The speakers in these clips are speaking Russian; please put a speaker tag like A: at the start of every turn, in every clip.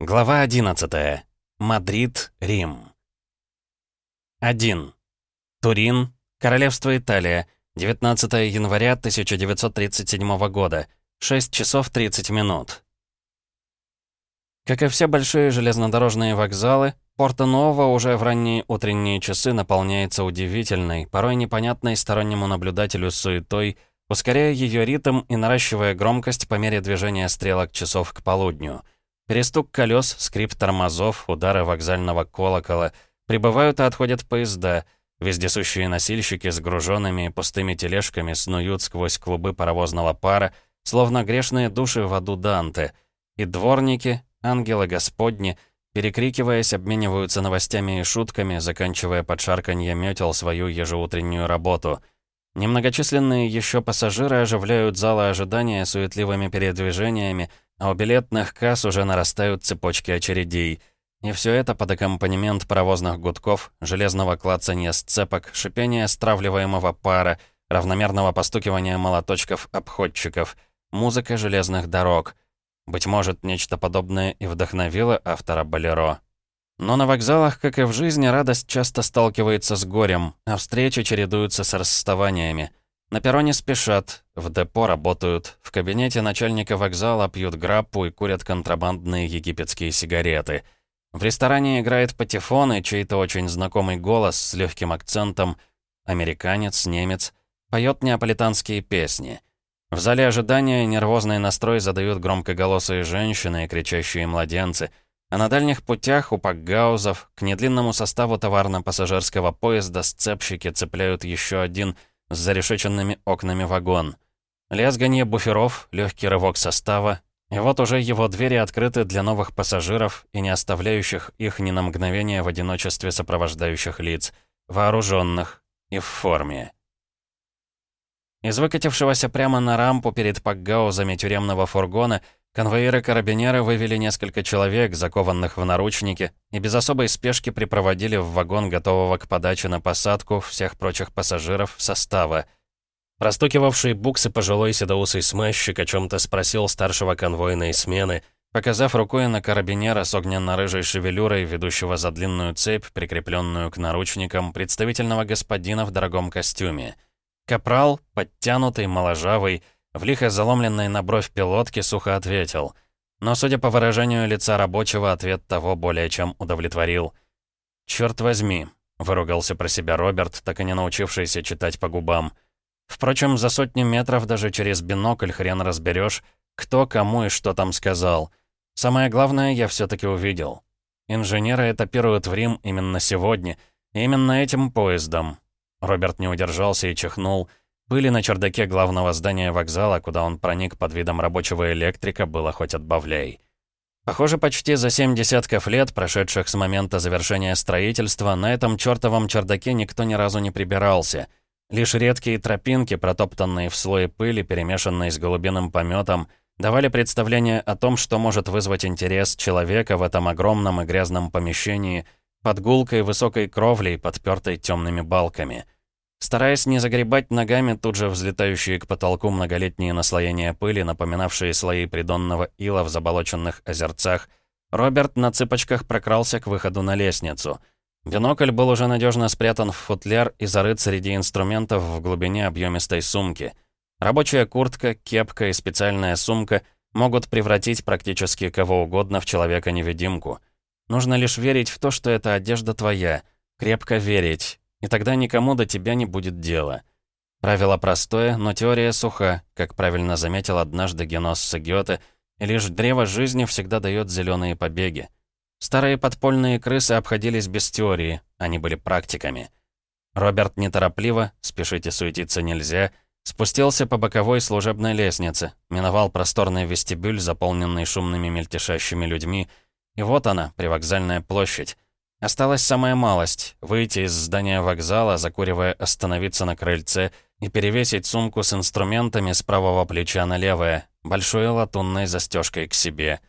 A: Глава 11. Мадрид, Рим. 1. Турин, Королевство Италия, 19 января 1937 года, 6 часов 30 минут. Как и все большие железнодорожные вокзалы, Порто-Ново уже в ранние утренние часы наполняется удивительной, порой непонятной стороннему наблюдателю суетой, ускоряя ее ритм и наращивая громкость по мере движения стрелок часов к полудню — Перестук колес, скрип тормозов, удары вокзального колокола. Прибывают и отходят поезда. Вездесущие носильщики с груженными и пустыми тележками снуют сквозь клубы паровозного пара, словно грешные души в аду Данте. И дворники, ангелы Господни, перекрикиваясь, обмениваются новостями и шутками, заканчивая под шарканье метел свою ежеутреннюю работу. Немногочисленные еще пассажиры оживляют залы ожидания суетливыми передвижениями, а у билетных касс уже нарастают цепочки очередей. И все это под аккомпанемент паровозных гудков, железного клацанья сцепок, шипения стравливаемого пара, равномерного постукивания молоточков обходчиков, музыка железных дорог. Быть может, нечто подобное и вдохновило автора «Болеро». Но на вокзалах, как и в жизни, радость часто сталкивается с горем, а встречи чередуются с расставаниями. На перроне спешат, в депо работают, в кабинете начальника вокзала пьют граппу и курят контрабандные египетские сигареты. В ресторане играет патефон и чей-то очень знакомый голос с легким акцентом, американец, немец, поет неаполитанские песни. В зале ожидания нервозный настрой задают громкоголосые женщины и кричащие младенцы, а на дальних путях у пакгаузов к недлинному составу товарно-пассажирского поезда сцепщики цепляют еще один – с зарешеченными окнами вагон. Лязганье буферов, легкий рывок состава, и вот уже его двери открыты для новых пассажиров и не оставляющих их ни на мгновение в одиночестве сопровождающих лиц, вооруженных и в форме. Из выкатившегося прямо на рампу перед пакгаузами тюремного фургона Конвоиры-карабинеры вывели несколько человек, закованных в наручники, и без особой спешки припроводили в вагон, готового к подаче на посадку всех прочих пассажиров состава. Простукивавший буксы пожилой седоусый смещик о чем-то спросил старшего конвойной смены, показав рукой на карабинера с огненно-рыжей шевелюрой, ведущего за длинную цепь, прикрепленную к наручникам, представительного господина в дорогом костюме. Капрал, подтянутый, моложавый, в лихо заломленной на бровь пилотке сухо ответил. Но, судя по выражению лица рабочего, ответ того более чем удовлетворил. «Чёрт возьми», — выругался про себя Роберт, так и не научившийся читать по губам. Впрочем, за сотни метров даже через бинокль хрен разберешь, кто кому и что там сказал. Самое главное я все таки увидел. Инженеры этапируют в Рим именно сегодня, именно этим поездом. Роберт не удержался и чихнул, Пыли на чердаке главного здания вокзала, куда он проник под видом рабочего электрика, было хоть отбавляй. Похоже, почти за семь десятков лет, прошедших с момента завершения строительства, на этом чертовом чердаке никто ни разу не прибирался. Лишь редкие тропинки, протоптанные в слое пыли, перемешанные с голубиным пометом, давали представление о том, что может вызвать интерес человека в этом огромном и грязном помещении под гулкой высокой кровлей, подпертой темными балками — Стараясь не загребать ногами тут же взлетающие к потолку многолетние наслоения пыли, напоминавшие слои придонного ила в заболоченных озерцах, Роберт на цыпочках прокрался к выходу на лестницу. Бинокль был уже надежно спрятан в футляр и зарыт среди инструментов в глубине объемистой сумки. Рабочая куртка, кепка и специальная сумка могут превратить практически кого угодно в человека-невидимку. Нужно лишь верить в то, что эта одежда твоя. Крепко верить, и тогда никому до тебя не будет дела. Правило простое, но теория суха, как правильно заметил однажды Геносса Гёте, и лишь древо жизни всегда дает зеленые побеги. Старые подпольные крысы обходились без теории, они были практиками. Роберт неторопливо, спешите суетиться нельзя, спустился по боковой служебной лестнице, миновал просторный вестибюль, заполненный шумными мельтешащими людьми, и вот она, привокзальная площадь. Осталась самая малость — выйти из здания вокзала, закуривая остановиться на крыльце и перевесить сумку с инструментами с правого плеча на левое, большой латунной застежкой к себе.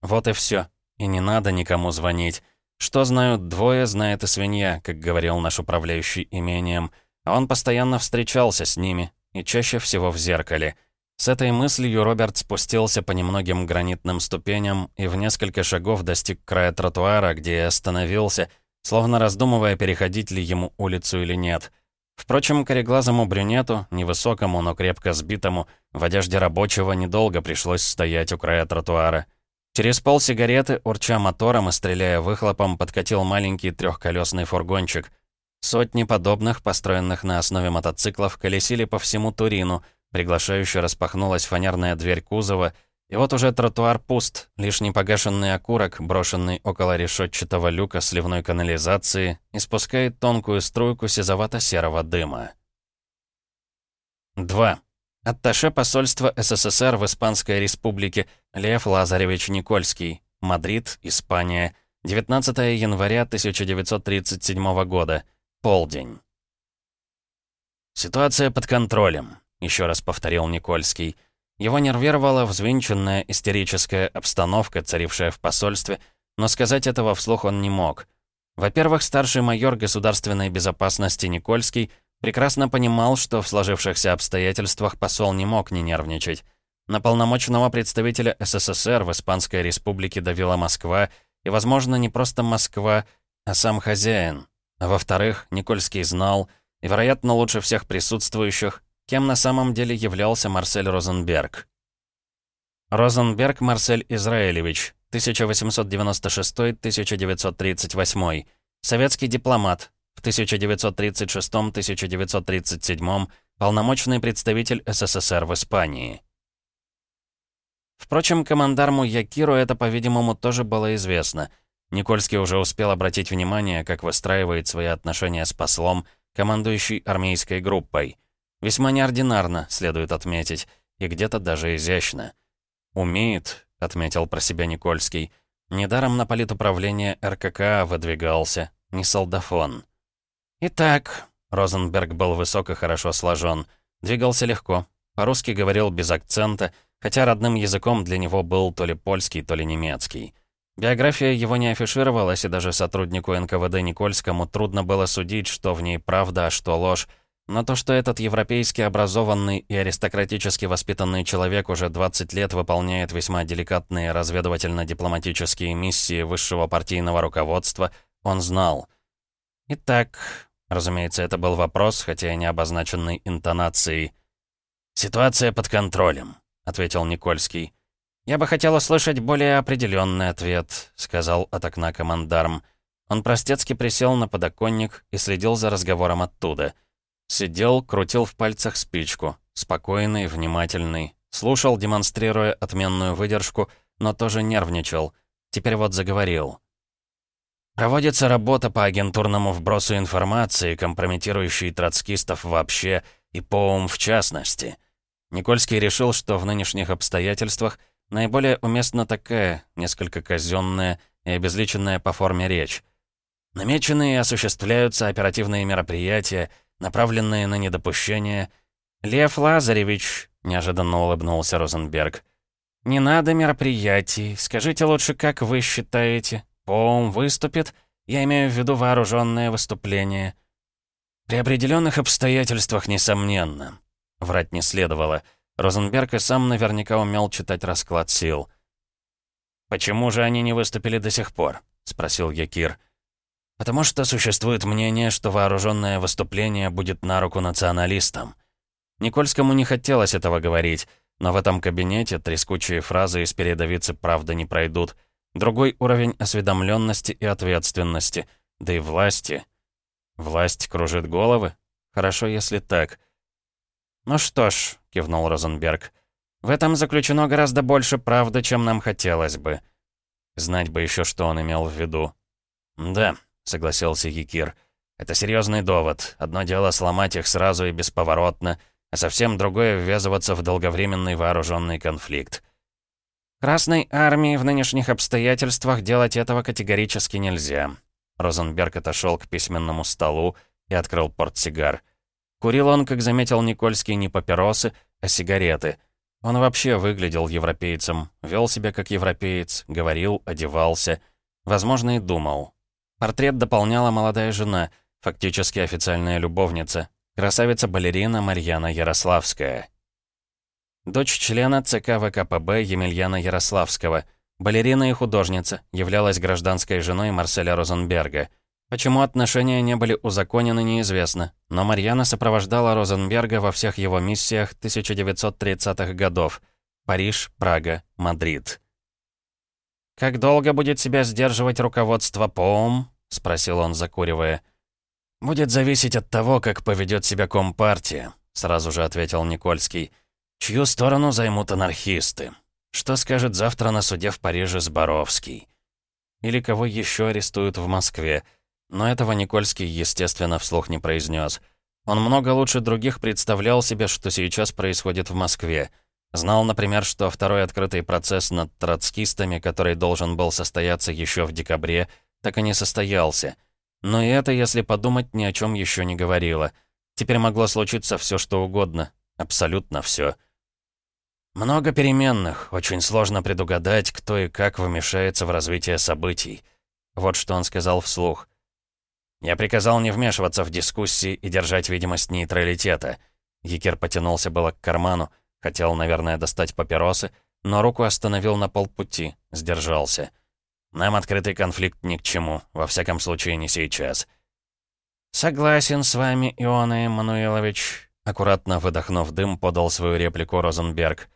A: Вот и все. И не надо никому звонить. Что знают двое, знает и свинья, как говорил наш управляющий имением. Он постоянно встречался с ними, и чаще всего в зеркале. С этой мыслью Роберт спустился по немногим гранитным ступеням и в несколько шагов достиг края тротуара, где и остановился, словно раздумывая, переходить ли ему улицу или нет. Впрочем, кореглазому брюнету, невысокому, но крепко сбитому, в одежде рабочего недолго пришлось стоять у края тротуара. Через пол сигареты, урча мотором и стреляя выхлопом, подкатил маленький трехколесный фургончик. Сотни подобных, построенных на основе мотоциклов, колесили по всему Турину — Приглашающе распахнулась фанерная дверь кузова, и вот уже тротуар пуст, лишь непогашенный окурок, брошенный около решетчатого люка сливной канализации, испускает тонкую струйку сизовато-серого дыма. 2. Атташе посольства СССР в Испанской республике Лев Лазаревич Никольский. Мадрид, Испания. 19 января 1937 года. Полдень. Ситуация под контролем. — еще раз повторил Никольский. Его нервировала взвинченная истерическая обстановка, царившая в посольстве, но сказать этого вслух он не мог. Во-первых, старший майор государственной безопасности Никольский прекрасно понимал, что в сложившихся обстоятельствах посол не мог не нервничать. На полномочного представителя СССР в Испанской республике давила Москва, и, возможно, не просто Москва, а сам хозяин. Во-вторых, Никольский знал, и, вероятно, лучше всех присутствующих, кем на самом деле являлся Марсель Розенберг. Розенберг Марсель Израилевич, 1896-1938, советский дипломат, в 1936-1937 полномочный представитель СССР в Испании. Впрочем, командарму Якиру это, по-видимому, тоже было известно. Никольский уже успел обратить внимание, как выстраивает свои отношения с послом, командующий армейской группой. Весьма неординарно, следует отметить, и где-то даже изящно. «Умеет», — отметил про себя Никольский. Недаром на политуправление РКК выдвигался, не солдафон. «Итак», — Розенберг был высок и хорошо сложен, двигался легко, по-русски говорил без акцента, хотя родным языком для него был то ли польский, то ли немецкий. Биография его не афишировалась, и даже сотруднику НКВД Никольскому трудно было судить, что в ней правда, а что ложь, но то, что этот европейски образованный и аристократически воспитанный человек уже 20 лет выполняет весьма деликатные разведывательно-дипломатические миссии высшего партийного руководства, он знал. Итак, разумеется, это был вопрос, хотя и не обозначенный интонацией. «Ситуация под контролем», — ответил Никольский. «Я бы хотел услышать более определенный ответ», — сказал от окна командарм. Он простецки присел на подоконник и следил за разговором оттуда — Сидел, крутил в пальцах спичку. Спокойный, внимательный. Слушал, демонстрируя отменную выдержку, но тоже нервничал. Теперь вот заговорил. Проводится работа по агентурному вбросу информации, компрометирующей троцкистов вообще и ПОУМ в частности. Никольский решил, что в нынешних обстоятельствах наиболее уместна такая, несколько казенная и обезличенная по форме речь. Намеченные осуществляются оперативные мероприятия, направленные на недопущение. «Лев Лазаревич», — неожиданно улыбнулся Розенберг, — «не надо мероприятий. Скажите лучше, как вы считаете? ПОУМ выступит? Я имею в виду вооруженное выступление». «При определенных обстоятельствах, несомненно». Врать не следовало. Розенберг и сам наверняка умел читать расклад сил. «Почему же они не выступили до сих пор?» — спросил Якир. Потому что существует мнение, что вооруженное выступление будет на руку националистам. Никольскому не хотелось этого говорить, но в этом кабинете трескучие фразы из передовицы правда не пройдут. Другой уровень осведомленности и ответственности, да и власти. Власть кружит головы? Хорошо, если так. «Ну что ж», — кивнул Розенберг, — «в этом заключено гораздо больше правды, чем нам хотелось бы». Знать бы еще, что он имел в виду. «Да», — согласился Якир. «Это серьезный довод. Одно дело сломать их сразу и бесповоротно, а совсем другое — ввязываться в долговременный вооруженный конфликт». «Красной армии в нынешних обстоятельствах делать этого категорически нельзя». Розенберг отошел к письменному столу и открыл портсигар. Курил он, как заметил Никольский, не папиросы, а сигареты. Он вообще выглядел европейцем, вел себя как европеец, говорил, одевался, возможно, и думал. Портрет дополняла молодая жена, фактически официальная любовница, красавица-балерина Марьяна Ярославская. Дочь члена ЦК ВКПБ Емельяна Ярославского. Балерина и художница, являлась гражданской женой Марселя Розенберга. Почему отношения не были узаконены, неизвестно, но Марьяна сопровождала Розенберга во всех его миссиях 1930-х годов. Париж, Прага, Мадрид. «Как долго будет себя сдерживать руководство ПОУМ?» — спросил он, закуривая. «Будет зависеть от того, как поведет себя Компартия», — сразу же ответил Никольский. «Чью сторону займут анархисты? Что скажет завтра на суде в Париже Зборовский? Или кого еще арестуют в Москве?» Но этого Никольский, естественно, вслух не произнес. Он много лучше других представлял себе, что сейчас происходит в Москве. Знал, например, что второй открытый процесс над троцкистами, который должен был состояться еще в декабре, так и не состоялся. Но и это, если подумать, ни о чем еще не говорило. Теперь могло случиться все, что угодно. Абсолютно все. Много переменных, очень сложно предугадать, кто и как вмешается в развитие событий. Вот что он сказал вслух. Я приказал не вмешиваться в дискуссии и держать видимость нейтралитета. Якир потянулся было к карману, хотел, наверное, достать папиросы, но руку остановил на полпути, сдержался. Нам открытый конфликт ни к чему, во всяком случае не сейчас. «Согласен с вами, Иона Эммануилович», аккуратно выдохнув дым, подал свою реплику Розенберг.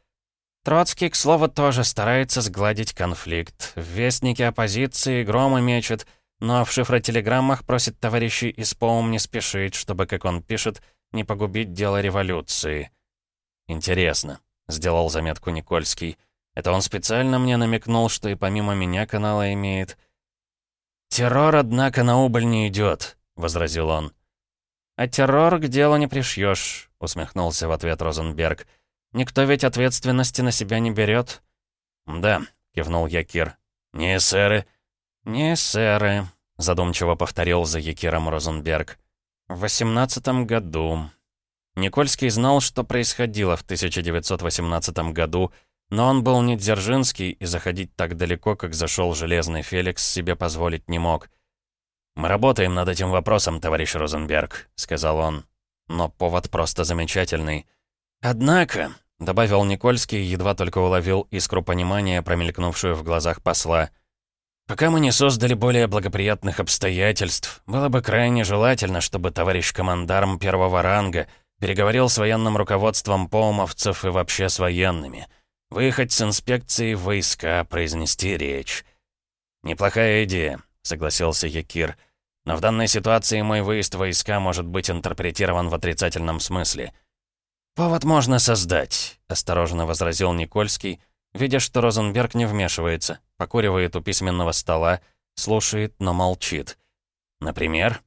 A: Троцкий, к слову, тоже старается сгладить конфликт. В вестнике оппозиции громы мечет — но в шифротелеграммах просит товарищей из ПОУМ не спешить, чтобы, как он пишет, не погубить дело революции. «Интересно», — сделал заметку Никольский. «Это он специально мне намекнул, что и помимо меня канала имеет». «Террор, однако, на убыль не идет», — возразил он. «А террор к делу не пришьешь», — усмехнулся в ответ Розенберг. «Никто ведь ответственности на себя не берет». «Да», — кивнул Якир. «Не сэры, «Не, сэры», — задумчиво повторил за Якиром Розенберг. «В восемнадцатом году». Никольский знал, что происходило в 1918 году, но он был не Дзержинский и заходить так далеко, как зашел Железный Феликс, себе позволить не мог. «Мы работаем над этим вопросом, товарищ Розенберг», — сказал он. Но повод просто замечательный. «Однако», — добавил Никольский, едва только уловил искру понимания, промелькнувшую в глазах посла, — Пока мы не создали более благоприятных обстоятельств, было бы крайне желательно, чтобы товарищ командарм первого ранга переговорил с военным руководством поумовцев и вообще с военными. Выехать с инспекцией войска, произнести речь. «Неплохая идея», — согласился Якир. «Но в данной ситуации мой выезд войска может быть интерпретирован в отрицательном смысле». «Повод можно создать», — осторожно возразил Никольский, — Видя, что Розенберг не вмешивается, покуривает у письменного стола, слушает, но молчит. Например?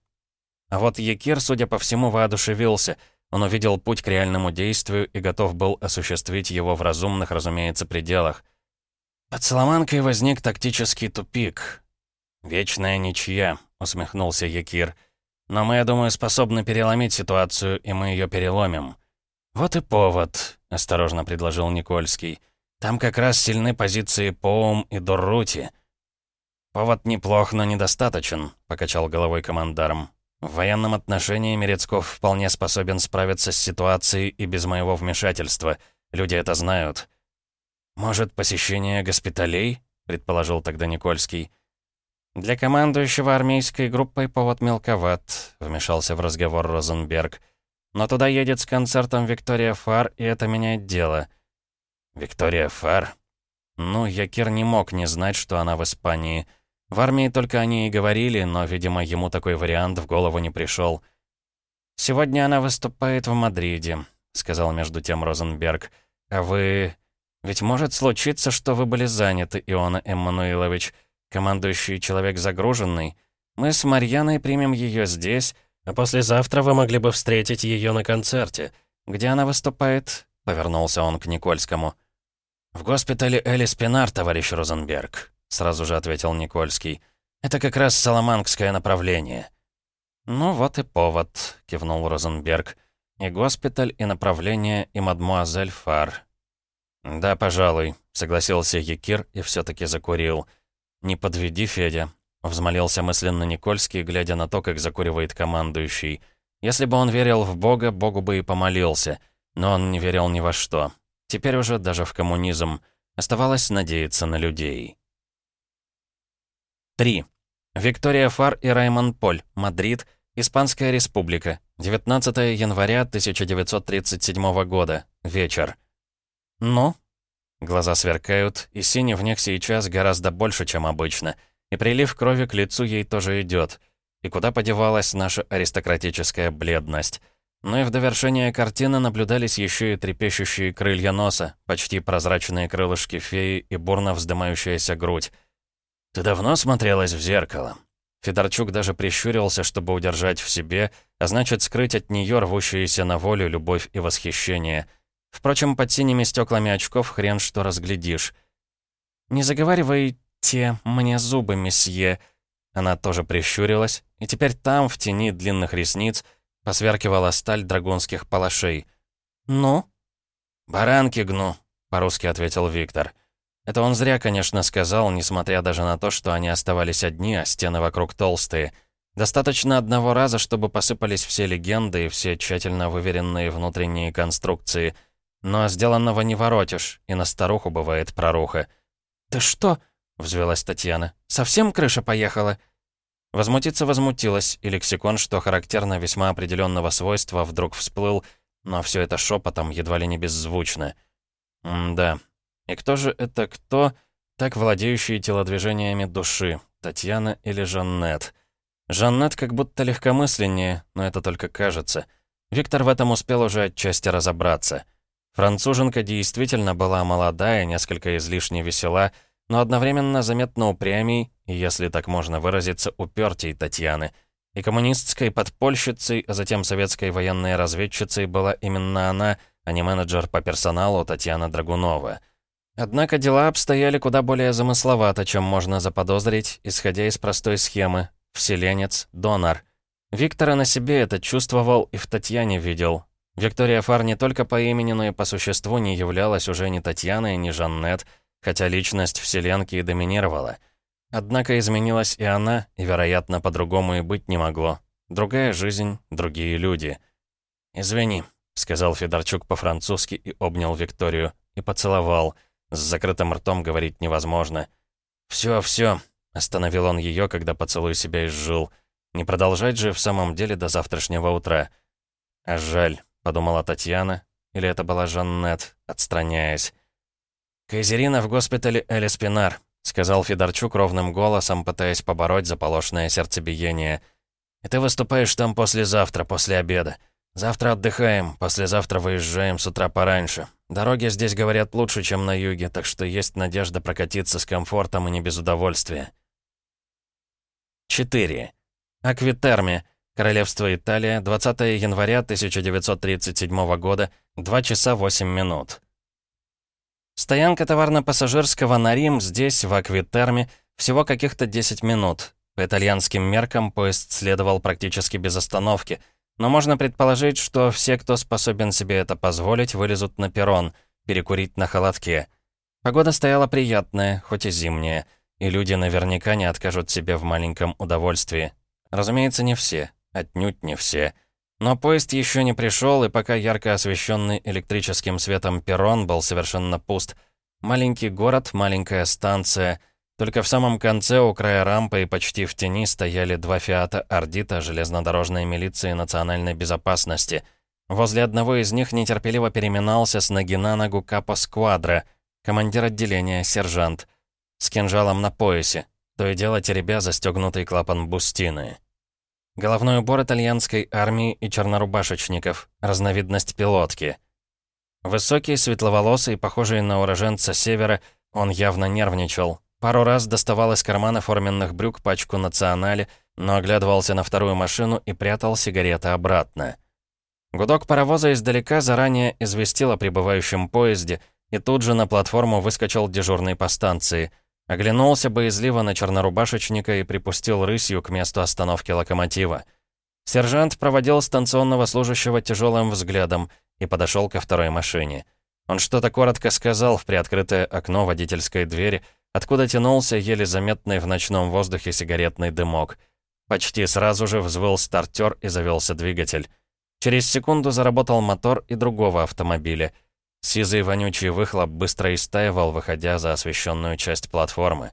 A: А вот Якир, судя по всему, воодушевился. Он увидел путь к реальному действию и готов был осуществить его в разумных, разумеется, пределах. Под Соломанкой возник тактический тупик. «Вечная ничья», — усмехнулся Якир. «Но мы, я думаю, способны переломить ситуацию, и мы ее переломим». «Вот и повод», — осторожно предложил Никольский. Там как раз сильны позиции Поум и Дуррути. «Повод неплох, но недостаточен», — покачал головой командарм. «В военном отношении Мерецков вполне способен справиться с ситуацией и без моего вмешательства. Люди это знают». «Может, посещение госпиталей?» — предположил тогда Никольский. «Для командующего армейской группой повод мелковат», — вмешался в разговор Розенберг. «Но туда едет с концертом Виктория Фар, и это меняет дело». Виктория Фар? Ну, Якир не мог не знать, что она в Испании. В армии только о ней и говорили, но, видимо, ему такой вариант в голову не пришел. «Сегодня она выступает в Мадриде», — сказал между тем Розенберг. «А вы... Ведь может случиться, что вы были заняты, Иона Эммануилович, командующий человек загруженный. Мы с Марьяной примем ее здесь, а послезавтра вы могли бы встретить ее на концерте. Где она выступает?» — повернулся он к Никольскому. «В госпитале Эли Спинар, товарищ Розенберг», — сразу же ответил Никольский. «Это как раз Соломангское направление». «Ну вот и повод», — кивнул Розенберг. «И госпиталь, и направление, и мадмуазель Фар». «Да, пожалуй», — согласился Якир и все таки закурил. «Не подведи, Федя», — взмолился мысленно Никольский, глядя на то, как закуривает командующий. «Если бы он верил в Бога, Богу бы и помолился, но он не верил ни во что. Теперь уже даже в коммунизм. Оставалось надеяться на людей. 3. Виктория Фар и Раймон Поль, Мадрид, Испанская республика, 19 января 1937 года, вечер. «Ну?» Глаза сверкают, и синий в них сейчас гораздо больше, чем обычно. И прилив крови к лицу ей тоже идет. И куда подевалась наша аристократическая бледность? Ну и в довершение картины наблюдались еще и трепещущие крылья носа, почти прозрачные крылышки феи и бурно вздымающаяся грудь. «Ты давно смотрелась в зеркало?» Федорчук даже прищурился, чтобы удержать в себе, а значит, скрыть от нее рвущиеся на волю любовь и восхищение. Впрочем, под синими стеклами очков хрен что разглядишь. «Не заговаривайте мне зубы, месье!» Она тоже прищурилась, и теперь там, в тени длинных ресниц, посверкивала сталь драгунских палашей. «Ну?» «Баранки гну», — по-русски ответил Виктор. Это он зря, конечно, сказал, несмотря даже на то, что они оставались одни, а стены вокруг толстые. Достаточно одного раза, чтобы посыпались все легенды и все тщательно выверенные внутренние конструкции. Но сделанного не воротишь, и на старуху бывает проруха. «Ты что?» — взвелась Татьяна. «Совсем крыша поехала?» Возмутиться возмутилась, и лексикон, что характерно весьма определенного свойства, вдруг всплыл, но все это шепотом, едва ли не беззвучно. М-да. И кто же это кто, так владеющий телодвижениями души, Татьяна или Жаннет? Жаннет как будто легкомысленнее, но это только кажется. Виктор в этом успел уже отчасти разобраться. Француженка действительно была молодая, несколько излишне весела, но одновременно заметно упрямей, если так можно выразиться, упертей Татьяны. И коммунистской подпольщицей, а затем советской военной разведчицей была именно она, а не менеджер по персоналу Татьяна Драгунова. Однако дела обстояли куда более замысловато, чем можно заподозрить, исходя из простой схемы. Вселенец, донор. Виктора на себе это чувствовал и в Татьяне видел. Виктория Фар не только по имени, но и по существу не являлась уже ни Татьяной, ни Жаннет, хотя личность Вселенки и доминировала. Однако изменилась и она, и, вероятно, по-другому и быть не могло. Другая жизнь, другие люди. «Извини», — сказал Федорчук по-французски и обнял Викторию, и поцеловал. С закрытым ртом говорить невозможно. «Всё, всё», — остановил он её, когда поцелуй себя изжил. «Не продолжать же в самом деле до завтрашнего утра». «А жаль», — подумала Татьяна, или это была Жаннет, отстраняясь. «Кайзерина в госпитале Элис Пинар», — сказал Федорчук ровным голосом, пытаясь побороть заполошное сердцебиение. «И ты выступаешь там послезавтра, после обеда. Завтра отдыхаем, послезавтра выезжаем с утра пораньше. Дороги здесь, говорят, лучше, чем на юге, так что есть надежда прокатиться с комфортом и не без удовольствия». 4. Аквитерми. Королевство Италия, 20 января 1937 года, 2 часа 8 минут. Стоянка товарно-пассажирского на Рим здесь, в Аквитерме, всего каких-то 10 минут. По итальянским меркам поезд следовал практически без остановки, но можно предположить, что все, кто способен себе это позволить, вылезут на перрон, перекурить на холодке. Погода стояла приятная, хоть и зимняя, и люди наверняка не откажут себе в маленьком удовольствии. Разумеется, не все, отнюдь не все. Но поезд еще не пришел, и пока ярко освещенный электрическим светом перрон был совершенно пуст. Маленький город, маленькая станция. Только в самом конце, у края рампы и почти в тени, стояли два «Фиата Ордита» железнодорожной милиции национальной безопасности. Возле одного из них нетерпеливо переминался с ноги на ногу Капо Сквадра, командир отделения, сержант, с кинжалом на поясе, то и дело теребя застегнутый клапан бустины. Головной убор итальянской армии и чернорубашечников. Разновидность пилотки. Высокий, светловолосый, похожий на уроженца севера, он явно нервничал. Пару раз доставал из кармана форменных брюк пачку «Национале», но оглядывался на вторую машину и прятал сигареты обратно. Гудок паровоза издалека заранее известил о прибывающем поезде, и тут же на платформу выскочил дежурный по станции — Оглянулся боязливо на чернорубашечника и припустил рысью к месту остановки локомотива. Сержант проводил станционного служащего тяжелым взглядом и подошел ко второй машине. Он что-то коротко сказал в приоткрытое окно водительской двери, откуда тянулся еле заметный в ночном воздухе сигаретный дымок. Почти сразу же взвыл стартер и завелся двигатель. Через секунду заработал мотор и другого автомобиля. Сизый вонючий выхлоп быстро истаивал, выходя за освещенную часть платформы.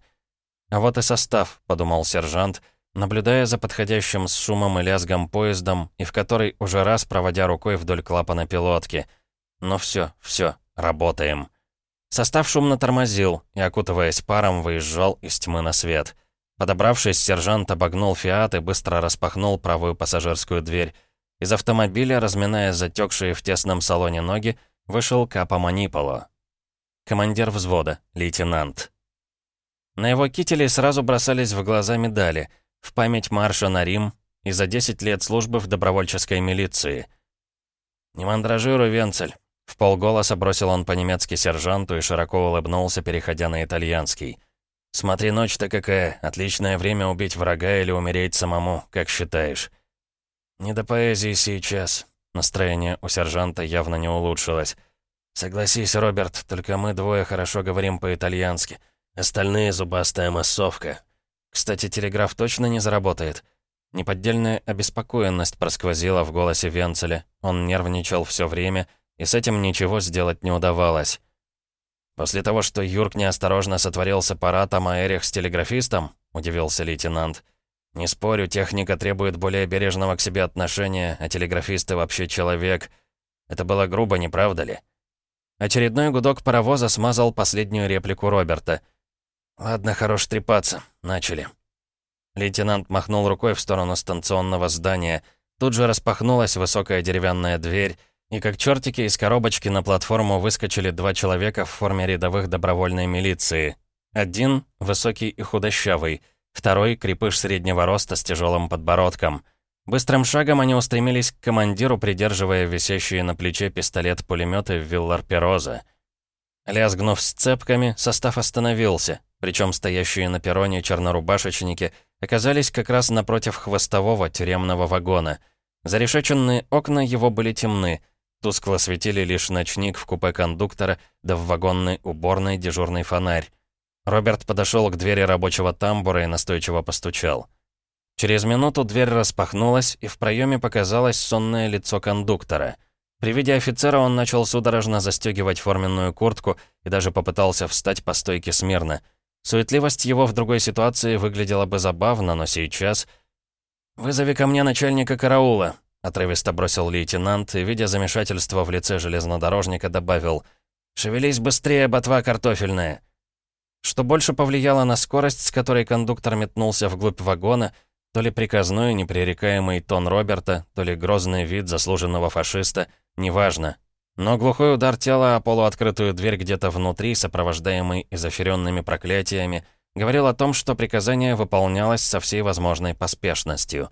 A: «А вот и состав», — подумал сержант, наблюдая за подходящим с шумом и лязгом поездом, и в который уже раз проводя рукой вдоль клапана пилотки. «Ну все, все, работаем». Состав шумно тормозил и, окутываясь паром, выезжал из тьмы на свет. Подобравшись, сержант обогнул «Фиат» и быстро распахнул правую пассажирскую дверь. Из автомобиля, разминая затекшие в тесном салоне ноги, вышел Капа Маниполо. Командир взвода, лейтенант. На его кителе сразу бросались в глаза медали, в память марша на Рим и за 10 лет службы в добровольческой милиции. «Не мандражируй, Венцель», — в полголоса бросил он по-немецки сержанту и широко улыбнулся, переходя на итальянский. «Смотри, ночь-то какая, отличное время убить врага или умереть самому, как считаешь?» «Не до поэзии сейчас», Настроение у сержанта явно не улучшилось. «Согласись, Роберт, только мы двое хорошо говорим по-итальянски. Остальные — зубастая массовка. Кстати, телеграф точно не заработает?» Неподдельная обеспокоенность просквозила в голосе Венцеля. Он нервничал все время, и с этим ничего сделать не удавалось. «После того, что Юрк неосторожно сотворил с аппаратом, а Эрих с телеграфистом?» — удивился лейтенант. «Не спорю, техника требует более бережного к себе отношения, а телеграфисты вообще человек. Это было грубо, не правда ли?» Очередной гудок паровоза смазал последнюю реплику Роберта. «Ладно, хорош трепаться. Начали». Лейтенант махнул рукой в сторону станционного здания. Тут же распахнулась высокая деревянная дверь, и как чертики из коробочки на платформу выскочили два человека в форме рядовых добровольной милиции. Один — высокий и худощавый — Второй — крепыш среднего роста с тяжелым подбородком. Быстрым шагом они устремились к командиру, придерживая висящие на плече пистолет-пулеметы Виллар-Пероза. Лязгнув сцепками, состав остановился, причем стоящие на перроне чернорубашечники оказались как раз напротив хвостового тюремного вагона. Зарешеченные окна его были темны, тускло светили лишь ночник в купе кондуктора, да в вагонной уборной дежурный фонарь. Роберт подошел к двери рабочего тамбура и настойчиво постучал. Через минуту дверь распахнулась, и в проеме показалось сонное лицо кондуктора. При виде офицера он начал судорожно застегивать форменную куртку и даже попытался встать по стойке смирно. Суетливость его в другой ситуации выглядела бы забавно, но сейчас... «Вызови ко мне начальника караула», — отрывисто бросил лейтенант и, видя замешательство в лице железнодорожника, добавил «Шевелись быстрее, ботва картофельная». Что больше повлияло на скорость, с которой кондуктор метнулся вглубь вагона, то ли приказной непререкаемый тон Роберта, то ли грозный вид заслуженного фашиста, неважно. Но глухой удар тела о полуоткрытую дверь где-то внутри, сопровождаемый изощренными проклятиями, говорил о том, что приказание выполнялось со всей возможной поспешностью.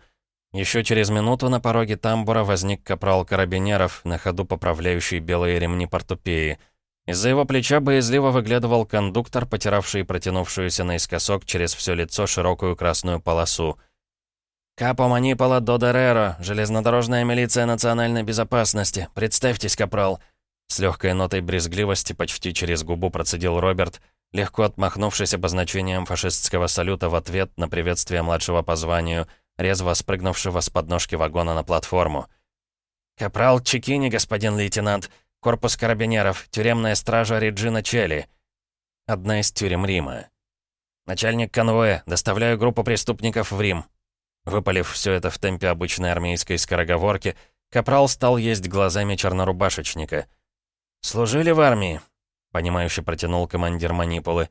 A: Еще через минуту на пороге тамбура возник капрал карабинеров, на ходу поправляющий белые ремни портупеи — из-за его плеча боязливо выглядывал кондуктор, потиравший протянувшуюся наискосок через все лицо широкую красную полосу. «Капо Манипола Додереро, железнодорожная милиция национальной безопасности. Представьтесь, капрал!» С легкой нотой брезгливости почти через губу процедил Роберт, легко отмахнувшись обозначением фашистского салюта в ответ на приветствие младшего по званию, резво спрыгнувшего с подножки вагона на платформу. «Капрал Чекини, господин лейтенант!» Корпус карабинеров, тюремная стража Реджина Челли. Одна из тюрем Рима. Начальник конвоя, доставляю группу преступников в Рим. Выпалив все это в темпе обычной армейской скороговорки, Капрал стал есть глазами чернорубашечника. «Служили в армии?» — понимающе протянул командир манипулы.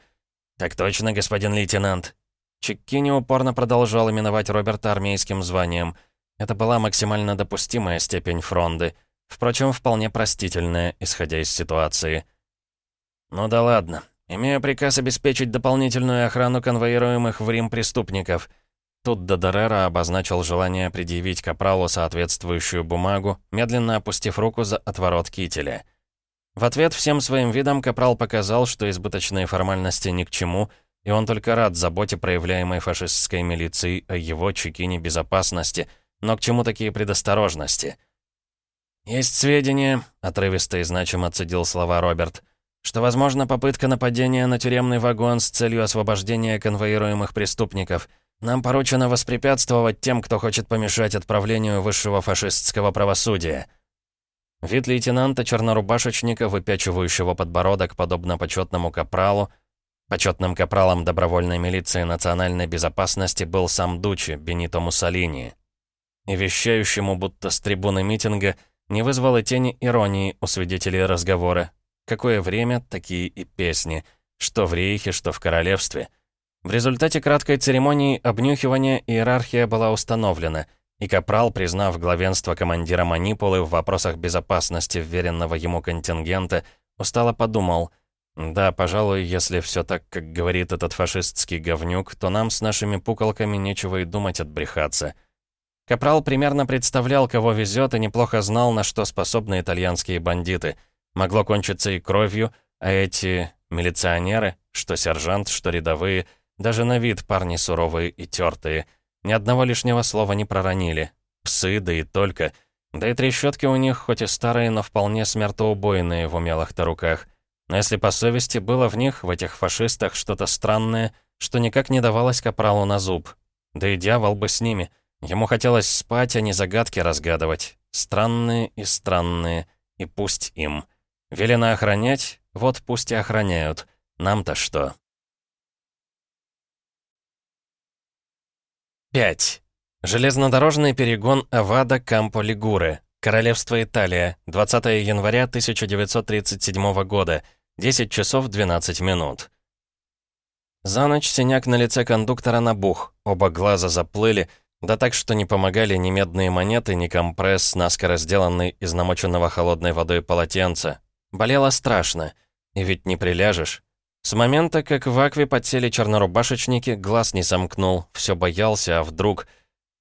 A: «Так точно, господин лейтенант». Чеккини упорно продолжал именовать Роберта армейским званием. Это была максимально допустимая степень фронды — Впрочем, вполне простительное, исходя из ситуации. «Ну да ладно. Имею приказ обеспечить дополнительную охрану конвоируемых в Рим преступников». Тут Додерера обозначил желание предъявить Капралу соответствующую бумагу, медленно опустив руку за отворот кителя. В ответ всем своим видом Капрал показал, что избыточные формальности ни к чему, и он только рад заботе, проявляемой фашистской милицией о его чекине безопасности, но к чему такие предосторожности — «Есть сведения», — отрывисто и значимо отцедил слова Роберт, «что возможно попытка нападения на тюремный вагон с целью освобождения конвоируемых преступников. Нам поручено воспрепятствовать тем, кто хочет помешать отправлению высшего фашистского правосудия». Вид лейтенанта чернорубашечника, выпячивающего подбородок, подобно почетному капралу, почетным капралом добровольной милиции национальной безопасности был сам Дучи, Бенито Муссолини. И вещающему, будто с трибуны митинга, не вызвало тени иронии у свидетелей разговора. Какое время, такие и песни, что в Рейхе, что в Королевстве. В результате краткой церемонии обнюхивания иерархия была установлена — и Капрал, признав главенство командира манипулы в вопросах безопасности вверенного ему контингента, устало подумал, «Да, пожалуй, если все так, как говорит этот фашистский говнюк, то нам с нашими пуколками нечего и думать отбрехаться». Капрал примерно представлял, кого везет, и неплохо знал, на что способны итальянские бандиты. Могло кончиться и кровью, а эти милиционеры, что сержант, что рядовые, даже на вид парни суровые и тертые — ни одного лишнего слова не проронили. Псы, да и только. Да и трещотки у них, хоть и старые, но вполне смертоубойные в умелых-то руках. Но если по совести, было в них, в этих фашистах, что-то странное, что никак не давалось капралу на зуб. Да и дьявол бы с ними. Ему хотелось спать, а не загадки разгадывать. Странные и странные. И пусть им. Велено охранять, вот пусть и охраняют. Нам-то что? 5. Железнодорожный перегон Авада Кампо Лигуре. Королевство Италия. 20 января 1937 года. 10 часов 12 минут. За ночь синяк на лице кондуктора набух. Оба глаза заплыли, да так, что не помогали ни медные монеты, ни компресс, наскоро сделанный из намоченного холодной водой полотенца. Болело страшно. И ведь не приляжешь. С момента, как в Акве подсели чернорубашечники, глаз не сомкнул, все боялся, а вдруг...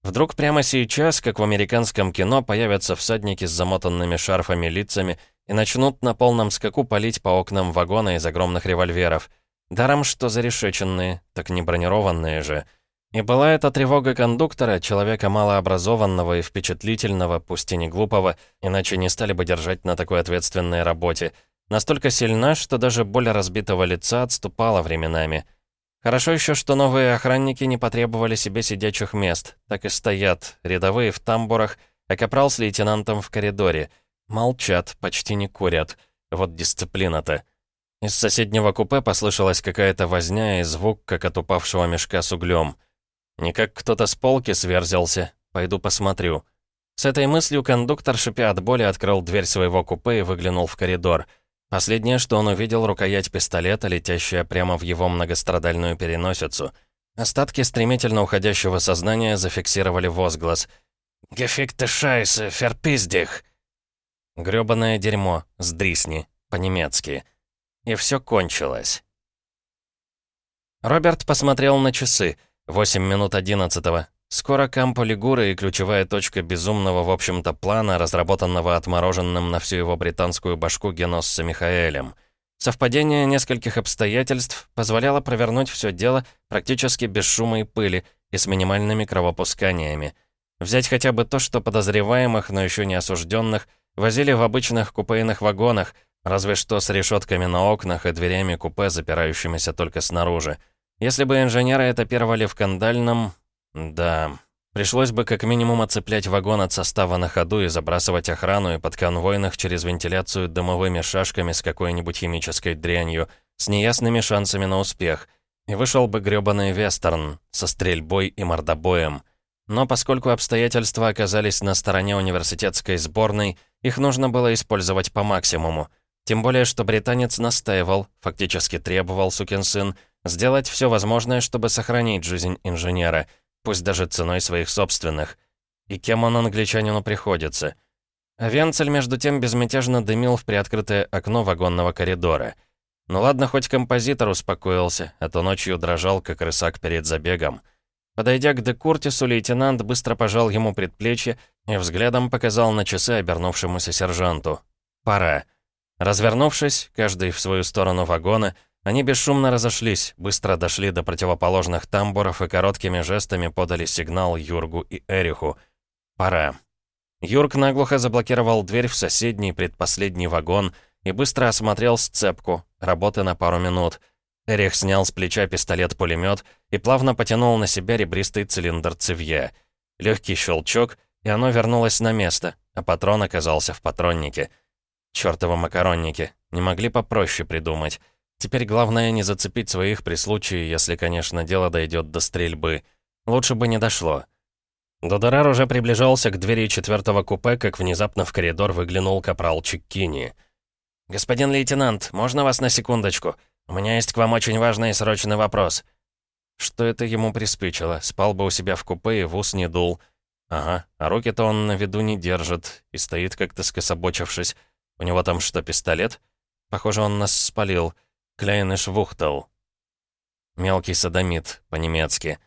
A: Вдруг прямо сейчас, как в американском кино, появятся всадники с замотанными шарфами лицами и начнут на полном скаку палить по окнам вагона из огромных револьверов. Даром, что зарешеченные, так не бронированные же. И была эта тревога кондуктора, человека малообразованного и впечатлительного, пусть и не глупого, иначе не стали бы держать на такой ответственной работе — Настолько сильна, что даже боль разбитого лица отступала временами. Хорошо еще, что новые охранники не потребовали себе сидячих мест. Так и стоят, рядовые в тамбурах, а капрал с лейтенантом в коридоре. Молчат, почти не курят. Вот дисциплина-то. Из соседнего купе послышалась какая-то возня и звук, как от упавшего мешка с углем. Не как кто-то с полки сверзился. Пойду посмотрю. С этой мыслью кондуктор, шипя от боли, открыл дверь своего купе и выглянул в коридор — Последнее, что он увидел, рукоять пистолета, летящая прямо в его многострадальную переносицу. Остатки стремительно уходящего сознания зафиксировали возглас. «Гефикте шайсе, ферпиздих!» Грёбаное дерьмо, сдрисни, по-немецки. И все кончилось. Роберт посмотрел на часы. 8 минут одиннадцатого. Скоро Кампо Лигура и ключевая точка безумного, в общем-то, плана, разработанного отмороженным на всю его британскую башку Геносса Михаэлем. Совпадение нескольких обстоятельств позволяло провернуть все дело практически без шума и пыли и с минимальными кровопусканиями. Взять хотя бы то, что подозреваемых, но еще не осужденных, возили в обычных купейных вагонах, разве что с решетками на окнах и дверями купе, запирающимися только снаружи. Если бы инженеры это первали в кандальном, да, пришлось бы как минимум оцеплять вагон от состава на ходу и забрасывать охрану и подконвойных через вентиляцию дымовыми шашками с какой-нибудь химической дрянью, с неясными шансами на успех. И вышел бы грёбаный вестерн со стрельбой и мордобоем. Но поскольку обстоятельства оказались на стороне университетской сборной, их нужно было использовать по максимуму. Тем более, что британец настаивал, фактически требовал, сукин сын, сделать все возможное, чтобы сохранить жизнь инженера — пусть даже ценой своих собственных. И кем он англичанину приходится? А Венцель, между тем, безмятежно дымил в приоткрытое окно вагонного коридора. Ну ладно, хоть композитор успокоился, а то ночью дрожал, как рысак перед забегом. Подойдя к Декуртису, лейтенант быстро пожал ему предплечье и взглядом показал на часы обернувшемуся сержанту. «Пора». Развернувшись, каждый в свою сторону вагона, они бесшумно разошлись, быстро дошли до противоположных тамбуров и короткими жестами подали сигнал Юргу и Эриху. «Пора». Юрк наглухо заблокировал дверь в соседний предпоследний вагон и быстро осмотрел сцепку, работы на пару минут. Эрих снял с плеча пистолет-пулемет и плавно потянул на себя ребристый цилиндр цевья. Легкий щелчок, и оно вернулось на место, а патрон оказался в патроннике. Чёртовы макаронники, не могли попроще придумать. Теперь главное не зацепить своих при случае, если, конечно, дело дойдет до стрельбы. Лучше бы не дошло. Додорар уже приближался к двери четвертого купе, как внезапно в коридор выглянул капрал Чиккини. «Господин лейтенант, можно вас на секундочку? У меня есть к вам очень важный и срочный вопрос». Что это ему приспичило? Спал бы у себя в купе и в ус не дул. Ага, а руки-то он на виду не держит и стоит как-то скособочившись. У него там что, пистолет? Похоже, он нас спалил. Кляйныш Вухтел. Мелкий садомит, по-немецки.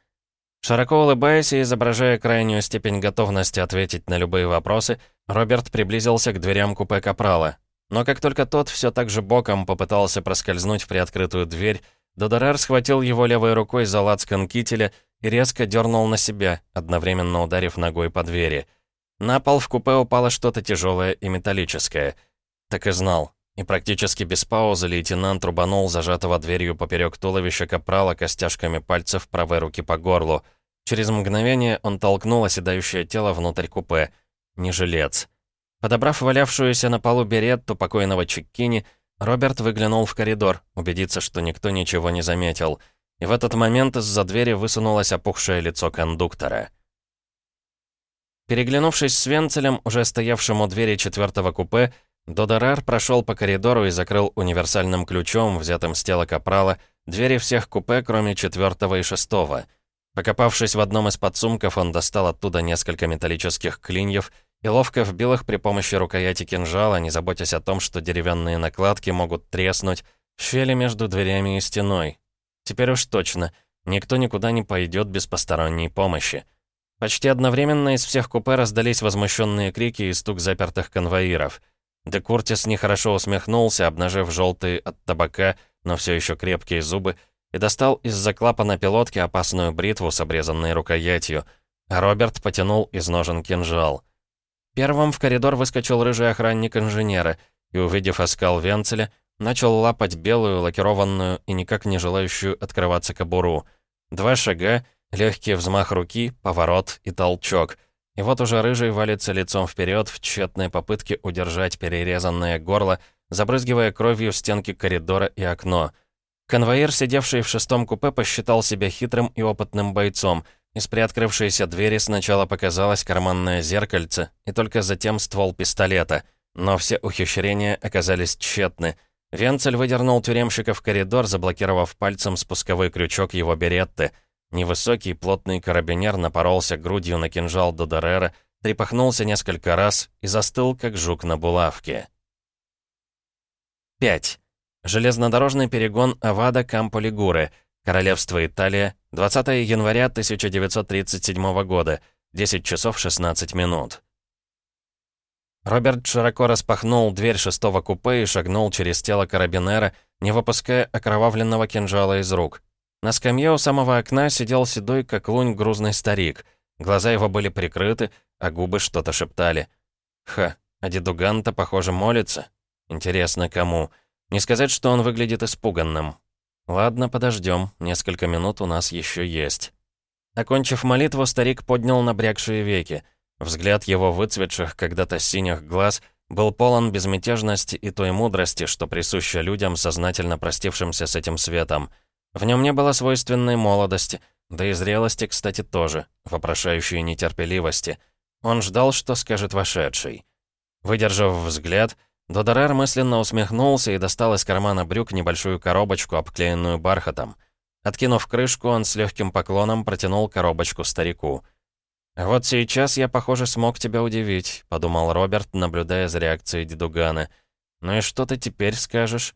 A: Широко улыбаясь и изображая крайнюю степень готовности ответить на любые вопросы, Роберт приблизился к дверям купе Капрала. Но как только тот все так же боком попытался проскользнуть в приоткрытую дверь, Додорар схватил его левой рукой за лацкан кителя и резко дернул на себя, одновременно ударив ногой по двери. На пол в купе упало что-то тяжелое и металлическое. Так и знал. И практически без паузы лейтенант рубанул зажатого дверью поперек туловища капрала костяшками пальцев правой руки по горлу. Через мгновение он толкнул оседающее тело внутрь купе. Не жилец. Подобрав валявшуюся на полу беретту покойного Чеккини, Роберт выглянул в коридор, убедиться, что никто ничего не заметил. И в этот момент из-за двери высунулось опухшее лицо кондуктора. Переглянувшись с Венцелем, уже стоявшим у двери четвертого купе, Додорар прошел по коридору и закрыл универсальным ключом, взятым с тела капрала, двери всех купе, кроме четвертого и шестого. Покопавшись в одном из подсумков, он достал оттуда несколько металлических клиньев и ловко вбил их при помощи рукояти кинжала, не заботясь о том, что деревянные накладки могут треснуть в щели между дверями и стеной. Теперь уж точно, никто никуда не пойдет без посторонней помощи. Почти одновременно из всех купе раздались возмущенные крики и стук запертых конвоиров. Де Куртис нехорошо усмехнулся, обнажив желтые от табака, но все еще крепкие зубы, и достал из-за клапана пилотки опасную бритву с обрезанной рукоятью, Роберт потянул из ножен кинжал — Первым в коридор выскочил рыжий охранник инженера и, увидев оскал Венцеля, начал лапать белую, лакированную и никак не желающую открываться кобуру. Два шага, легкий взмах руки, поворот и толчок. И вот уже рыжий валится лицом вперед в тщетной попытке удержать перерезанное горло, забрызгивая кровью стенки коридора и окно. Конвоир, сидевший в шестом купе, посчитал себя хитрым и опытным бойцом — из приоткрывшейся двери сначала показалось карманное зеркальце, и только затем ствол пистолета. Но все ухищрения оказались тщетны. Венцель выдернул тюремщика в коридор, заблокировав пальцем спусковой крючок его беретты. Невысокий, плотный карабинер напоролся грудью на кинжал Додерера, трепахнулся несколько раз и застыл, как жук на булавке. 5. Железнодорожный перегон Авада Камполигуры — Королевство Италия, 20 января 1937 года, 10 часов 16 минут. Роберт широко распахнул дверь шестого купе и шагнул через тело карабинера, не выпуская окровавленного кинжала из рук. На скамье у самого окна сидел седой, как лунь, грузный старик. Глаза его были прикрыты, а губы что-то шептали. Ха, а дедуган-то, похоже, молится. Интересно, кому? Не сказать, что он выглядит испуганным. «Ладно, подождем. Несколько минут у нас еще есть». Окончив молитву, старик поднял набрякшие веки. Взгляд его выцветших когда-то синих глаз был полон безмятежности и той мудрости, что присуща людям, сознательно простившимся с этим светом. В нем не было свойственной молодости, да и зрелости, кстати, тоже, вопрошающей нетерпеливости. Он ждал, что скажет вошедший. Выдержав взгляд, Додорер мысленно усмехнулся и достал из кармана брюк небольшую коробочку, обклеенную бархатом. Откинув крышку, он с легким поклоном протянул коробочку старику. «Вот сейчас я, похоже, смог тебя удивить», — подумал Роберт, наблюдая за реакцией дедугана. «Ну и что ты теперь скажешь?»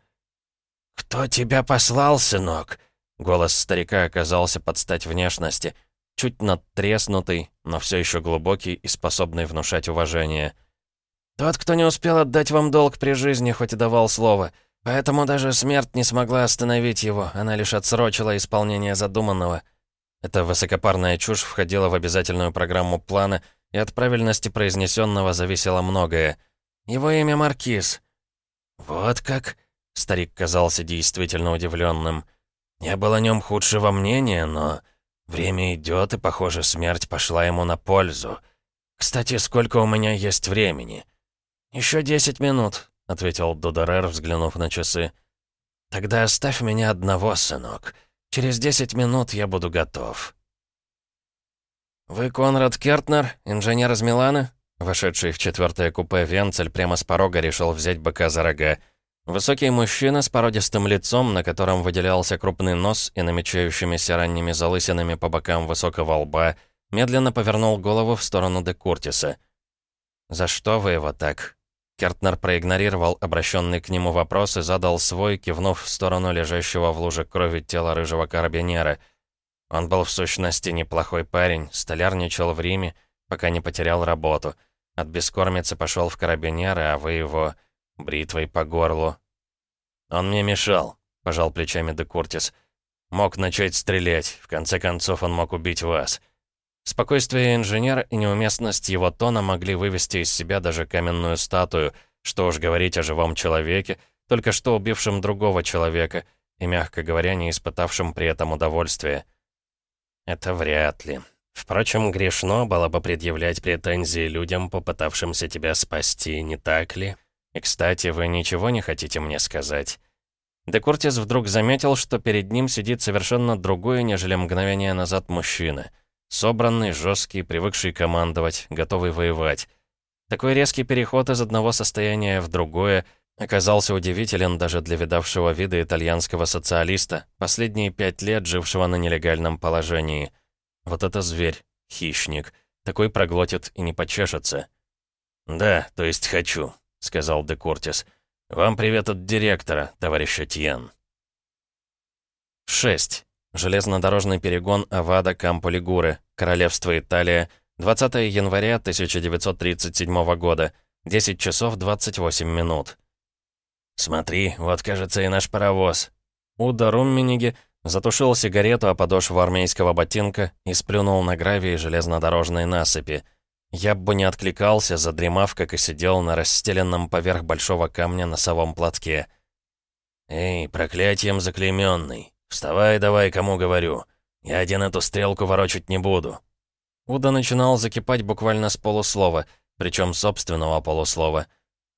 A: «Кто тебя послал, сынок?» Голос старика оказался под стать внешности, чуть надтреснутый, но все еще глубокий и способный внушать уважение. Тот, кто не успел отдать вам долг при жизни, хоть и давал слово. Поэтому даже смерть не смогла остановить его, она лишь отсрочила исполнение задуманного. Эта высокопарная чушь входила в обязательную программу плана, и от правильности произнесенного зависело многое. Его имя Маркиз. «Вот как?» — старик казался действительно удивленным. «Не было о нем худшего мнения, но время идет, и, похоже, смерть пошла ему на пользу.
B: «Кстати, сколько у меня есть времени?»
A: «Еще десять минут», — ответил Додерер, взглянув на часы.
B: «Тогда оставь меня одного, сынок. Через десять минут я буду готов».
A: «Вы Конрад Кертнер, инженер из Милана?» Вошедший в четвертое купе Венцель прямо с порога решил взять быка за рога. Высокий мужчина с породистым лицом, на котором выделялся крупный нос и намечающимися ранними залысинами по бокам высокого лба, медленно повернул голову в сторону де Куртиса. «За что вы его так?» Кертнер проигнорировал обращенный к нему вопрос и задал свой, кивнув в сторону лежащего в луже крови тела рыжего карабинера. Он был в сущности неплохой парень, столярничал в Риме, пока не потерял работу. От бескормицы пошел в карабинеры, а вы его бритвой по горлу. «Он мне мешал», — пожал плечами де Куртис. «Мог начать стрелять. В конце концов, он мог убить вас». Спокойствие инженера и неуместность его тона могли вывести из себя даже каменную статую, что уж говорить о живом человеке, только что убившем другого человека и, мягко говоря, не испытавшем при этом удовольствия. Это вряд ли. Впрочем, грешно было бы предъявлять претензии людям, попытавшимся тебя спасти, не так ли? И, кстати, вы ничего не хотите мне сказать?» Декуртис вдруг заметил, что перед ним сидит совершенно другой, нежели мгновение назад мужчина. Собранный, жесткий, привыкший командовать, готовый воевать. Такой резкий переход из одного состояния в другое оказался удивителен даже для видавшего вида итальянского социалиста, последние пять лет жившего на нелегальном положении. Вот это зверь, хищник. Такой проглотит и не почешется. «Да, то есть хочу», — сказал де Куртис. «Вам привет от директора, товарищ Этьен». 6. Железнодорожный перегон Авада Камполигуры, Королевство Италия, 20 января 1937 года, 10 часов 28 минут. «Смотри, вот, кажется, и наш паровоз». Уда Руммениги затушил сигарету о подошву армейского ботинка и сплюнул на гравии железнодорожной насыпи — я бы не откликался, задремав, как и сидел на расстеленном поверх большого камня носовом платке. «Эй, проклятием заклейменный, вставай давай, кому говорю. Я один эту стрелку ворочать не буду». Уда начинал закипать буквально с полуслова, причем собственного полуслова.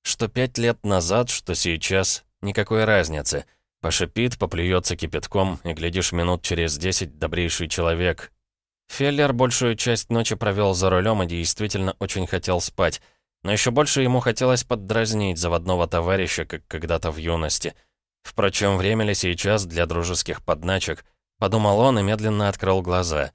A: Что пять лет назад, что сейчас, никакой разницы. Пошипит, поплюется кипятком, и, глядишь, минут через десять добрейший человек, Феллер большую часть ночи провел за рулем и действительно очень хотел спать. Но еще больше ему хотелось поддразнить заводного товарища, как когда-то в юности. Впрочем, время ли сейчас для дружеских подначек? Подумал он и медленно открыл глаза.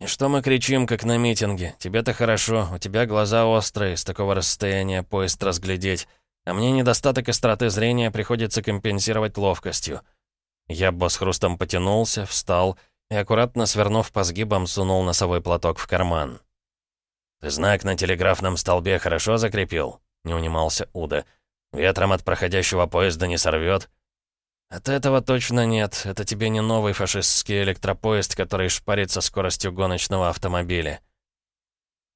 A: «И что мы кричим, как на митинге? Тебе-то хорошо, у тебя глаза острые, с такого расстояния поезд разглядеть. А мне недостаток остроты зрения приходится компенсировать ловкостью». Я с хрустом потянулся, встал и, аккуратно свернув по сгибам, сунул носовой платок в карман. «Ты знак на телеграфном столбе хорошо закрепил?» — не унимался Уда. «Ветром от проходящего поезда не сорвет?» «От этого точно нет. Это тебе не новый фашистский электропоезд, который шпарит со скоростью гоночного автомобиля».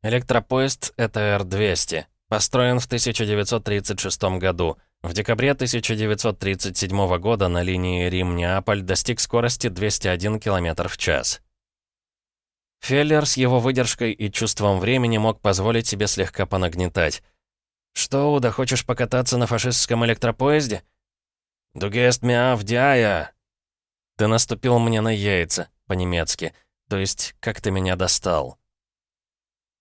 A: Электропоезд — это Р-200. Построен в 1936 году. В декабре 1937 года на линии Рим-Неаполь достиг скорости 201 км в час. Феллер с его выдержкой и чувством времени мог позволить себе слегка понагнетать. «Что, Уда, хочешь покататься на фашистском электропоезде?» «Дугест миав диая!» «Ты наступил мне на яйца», по-немецки. То есть, как ты меня достал?»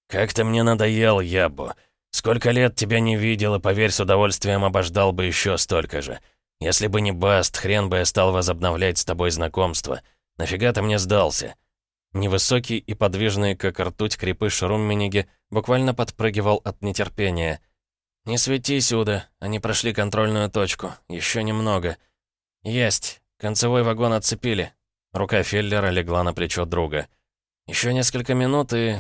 B: «Как ты мне надоел, Ябо!» Сколько лет тебя не видел, и, поверь, с удовольствием обождал бы еще столько же. Если бы не Баст, хрен бы я стал возобновлять с тобой знакомство. Нафига ты мне сдался?»
A: Невысокий и подвижный, как ртуть крепыш Руммениги, буквально подпрыгивал от нетерпения. «Не свети сюда, они прошли контрольную точку. Еще немного». «Есть. Концевой вагон отцепили». Рука Феллера легла на плечо друга. «Еще несколько минут и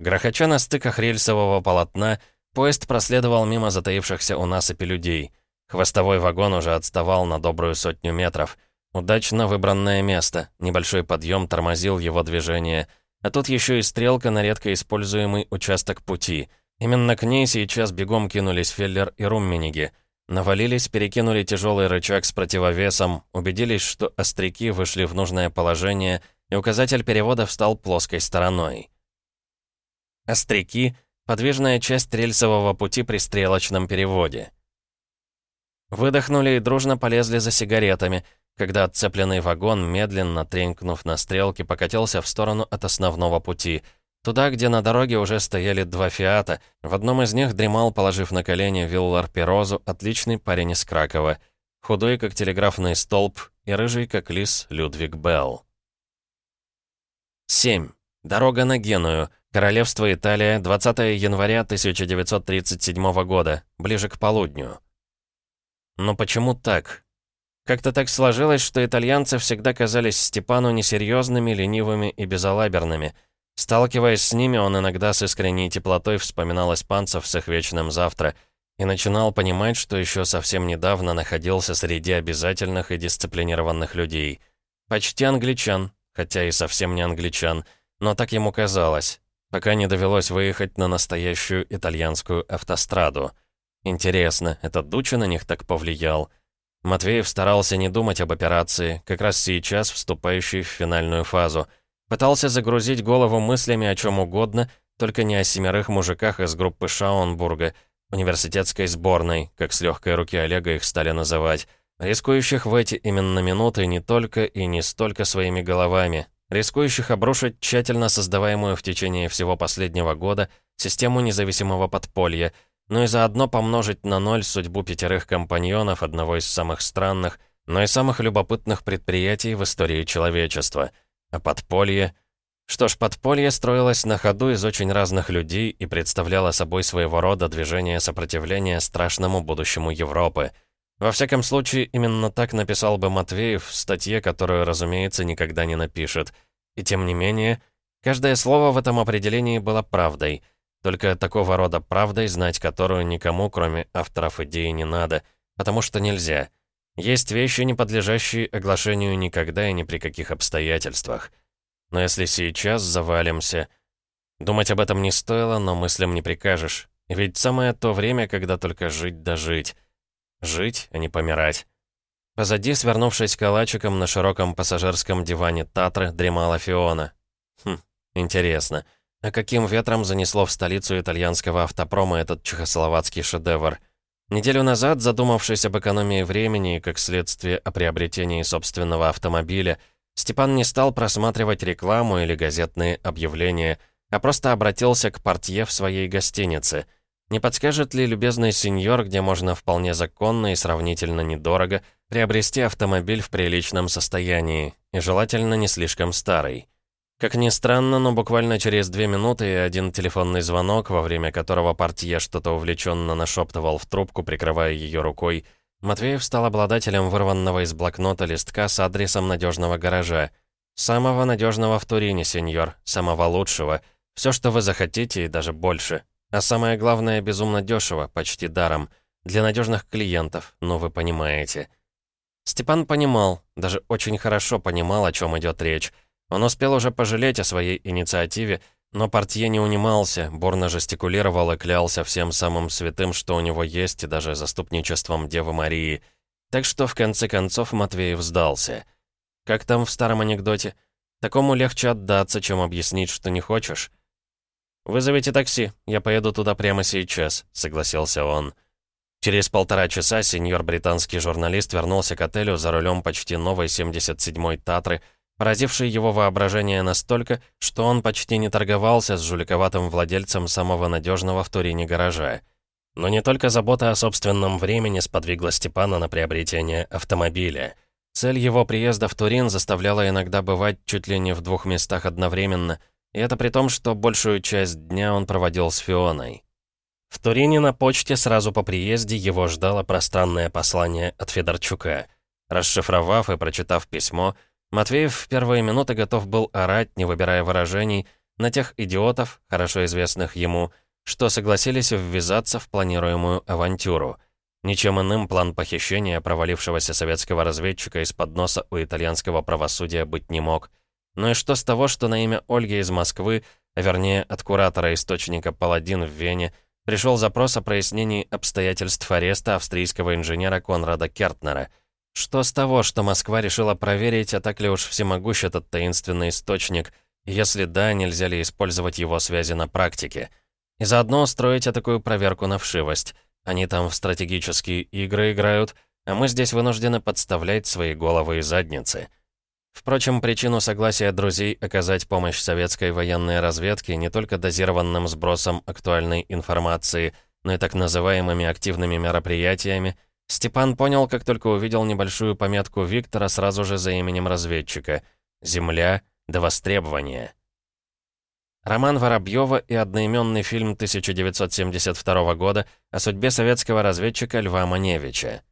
A: Грохоча на стыках рельсового полотна, поезд проследовал мимо затаившихся у насыпи людей. Хвостовой вагон уже отставал на добрую сотню метров. Удачно выбранное место, небольшой подъем тормозил его движение, а тут еще и стрелка на редко используемый участок пути. Именно к ней сейчас бегом кинулись Феллер и Руммениги. Навалились, перекинули тяжелый рычаг с противовесом, убедились, что остряки вышли в нужное положение, и указатель перевода встал плоской стороной. Остряки — подвижная часть рельсового пути при стрелочном переводе. Выдохнули и дружно полезли за сигаретами, когда отцепленный вагон, медленно тренькнув на стрелке, покатился в сторону от основного пути. Туда, где на дороге уже стояли два «Фиата», в одном из них дремал, положив на колени Виллар Перозу, отличный парень из Кракова, худой, как телеграфный столб, и рыжий, как лис, Людвиг Белл. 7. Дорога на Геную. Королевство Италия, 20 января 1937 года, ближе к полудню. Но почему так? Как-то так сложилось, что итальянцы всегда казались Степану несерьезными, ленивыми и безалаберными. Сталкиваясь с ними, он иногда с искренней теплотой вспоминал испанцев с их вечным завтра и начинал понимать, что еще совсем недавно находился среди обязательных и дисциплинированных людей. Почти англичан, хотя и совсем не англичан, но так ему казалось, пока не довелось выехать на настоящую итальянскую автостраду. Интересно, этот Дуча на них так повлиял? Матвеев старался не думать об операции, как раз сейчас вступающей в финальную фазу. Пытался загрузить голову мыслями о чем угодно, только не о семерых мужиках из группы Шаунбурга, университетской сборной, как с легкой руки Олега их стали называть, рискующих в эти именно минуты не только и не столько своими головами, рискующих обрушить тщательно создаваемую в течение всего последнего года систему независимого подполья, но и заодно помножить на ноль судьбу пятерых компаньонов одного из самых странных, но и самых любопытных предприятий в истории человечества. А подполье... Что ж, подполье строилось на ходу из очень разных людей и представляло собой своего рода движение сопротивления страшному будущему Европы. Во всяком случае, именно так написал бы Матвеев в статье, которую, разумеется, никогда не напишет. И тем не менее, каждое слово в этом определении было правдой — только такого рода правдой, знать которую никому, кроме авторов идеи, не надо, потому что нельзя. Есть вещи, не подлежащие оглашению никогда и ни при каких обстоятельствах. Но если сейчас завалимся... Думать об этом не стоило, но мыслям не прикажешь. Ведь самое то время, когда только жить да жить. Жить, а не помирать. Позади, свернувшись калачиком на широком пассажирском диване Татры, дремала Фиона. Хм, интересно. А каким ветром занесло в столицу итальянского автопрома этот чехословацкий шедевр? Неделю назад, задумавшись об экономии времени и, как следствие, о приобретении собственного автомобиля, Степан не стал просматривать рекламу или газетные объявления, а просто обратился к портье в своей гостинице. Не подскажет ли любезный сеньор, где можно вполне законно и сравнительно недорого приобрести автомобиль в приличном состоянии, и желательно не слишком старый? Как ни странно, но буквально через две минуты один телефонный звонок, во время которого портье что-то увлеченно нашептывал в трубку, прикрывая ее рукой, Матвеев стал обладателем вырванного из блокнота листка с адресом надежного гаража. «Самого надежного в Турине, сеньор, самого лучшего. Все, что вы захотите, и даже больше. А самое главное, безумно дешево, почти даром. Для надежных клиентов, ну вы понимаете». Степан понимал, даже очень хорошо понимал, о чем идет речь. Он успел уже пожалеть о своей инициативе, но портье не унимался, бурно жестикулировал и клялся всем самым святым, что у него есть, и даже заступничеством Девы Марии. Так что, в конце концов, Матвеев сдался. Как там в старом анекдоте? Такому легче отдаться, чем объяснить, что не хочешь. «Вызовите такси, я поеду туда прямо сейчас», — согласился он. Через полтора часа сеньор британский журналист вернулся к отелю за рулем почти новой 77-й «Татры», поразивший его воображение настолько, что он почти не торговался с жуликоватым владельцем самого надежного в Турине гаража. Но не только забота о собственном времени сподвигла Степана на приобретение автомобиля. Цель его приезда в Турин заставляла иногда бывать чуть ли не в двух местах одновременно, и это при том, что большую часть дня он проводил с Фионой. В Турине на почте сразу по приезде его ждало пространное послание от Федорчука. Расшифровав и прочитав письмо, Матвеев в первые минуты готов был орать, не выбирая выражений, на тех идиотов, хорошо известных ему, что согласились ввязаться в планируемую авантюру. Ничем иным план похищения провалившегося советского разведчика из-под носа у итальянского правосудия быть не мог. Ну и что с того, что на имя Ольги из Москвы, а вернее от куратора источника «Паладин» в Вене, пришел запрос о прояснении обстоятельств ареста австрийского инженера Конрада Кертнера — что с того, что Москва решила проверить, а так ли уж всемогущ этот таинственный источник, Если да, нельзя ли использовать его связи на практике? И заодно устроить такую проверку на вшивость. Они там в стратегические игры играют, а мы здесь вынуждены подставлять свои головы и задницы. Впрочем, причину согласия друзей оказать помощь советской военной разведке не только дозированным сбросом актуальной информации, но и так называемыми активными мероприятиями, Степан понял, как только увидел небольшую пометку Виктора сразу же за именем разведчика «Земля до востребования». Роман Воробьева и одноименный фильм 1972 года о судьбе советского разведчика Льва Маневича.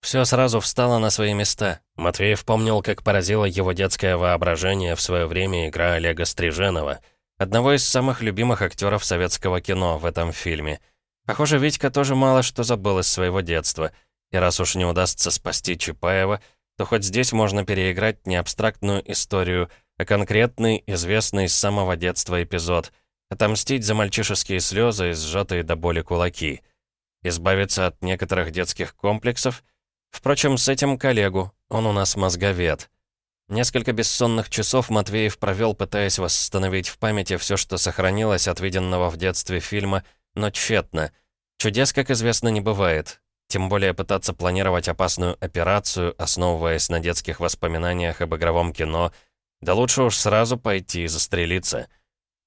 A: Все сразу встало на свои места. Матвеев помнил, как поразило его детское воображение в свое время игра Олега Стриженова, одного из самых любимых актеров советского кино в этом фильме. Похоже, Витька тоже мало что забыл из своего детства. И раз уж не удастся спасти Чапаева, то хоть здесь можно переиграть не абстрактную историю, а конкретный, известный с самого детства эпизод. Отомстить за мальчишеские слезы и сжатые до боли кулаки. Избавиться от некоторых детских комплексов — Впрочем, с этим коллегу, он у нас мозговед. Несколько бессонных часов Матвеев провел, пытаясь восстановить в памяти все, что сохранилось от виденного в детстве фильма, но тщетно. Чудес, как известно, не бывает. Тем более пытаться планировать опасную операцию, основываясь на детских воспоминаниях об игровом кино, да лучше уж сразу пойти и застрелиться.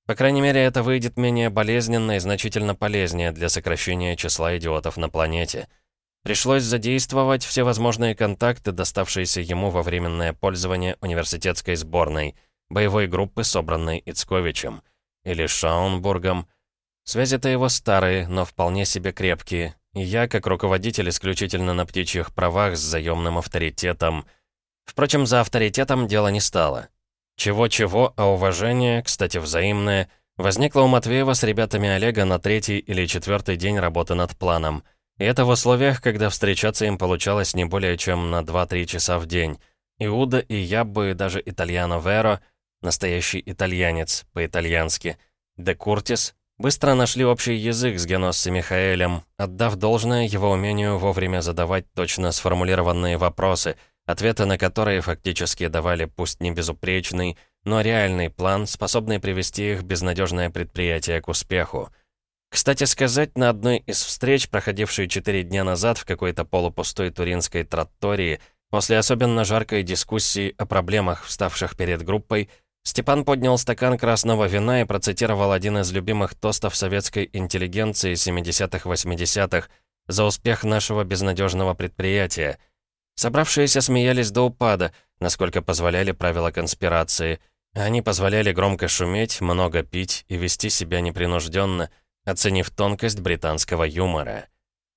A: По крайней мере, это выйдет менее болезненно и значительно полезнее для сокращения числа идиотов на планете. Пришлось задействовать все возможные контакты, доставшиеся ему во временное пользование университетской сборной, боевой группы, собранной Ицковичем, или Шаунбургом. Связи-то его старые, но вполне себе крепкие, и я, как руководитель исключительно на птичьих правах с заемным авторитетом. Впрочем, за авторитетом дело не стало. Чего-чего, а уважение, кстати, взаимное, возникло у Матвеева с ребятами Олега на третий или четвертый день работы над планом — и это в условиях, когда встречаться им получалось не более чем на 2-3 часа в день. Иуда и я бы даже Итальяно Веро, настоящий итальянец, по-итальянски, Де Куртис, быстро нашли общий язык с Геносси Михаэлем, отдав должное его умению вовремя задавать точно сформулированные вопросы, ответы на которые фактически давали пусть не безупречный, но реальный план, способный привести их безнадежное предприятие к успеху. Кстати сказать, на одной из встреч, проходившей четыре дня назад в какой-то полупустой туринской траттории, после особенно жаркой дискуссии о проблемах, вставших перед группой, Степан поднял стакан красного вина и процитировал один из любимых тостов советской интеллигенции 70-х-80-х «За успех нашего безнадежного предприятия». Собравшиеся смеялись до упада, насколько позволяли правила конспирации. Они позволяли громко шуметь, много пить и вести себя непринужденно – оценив тонкость британского юмора.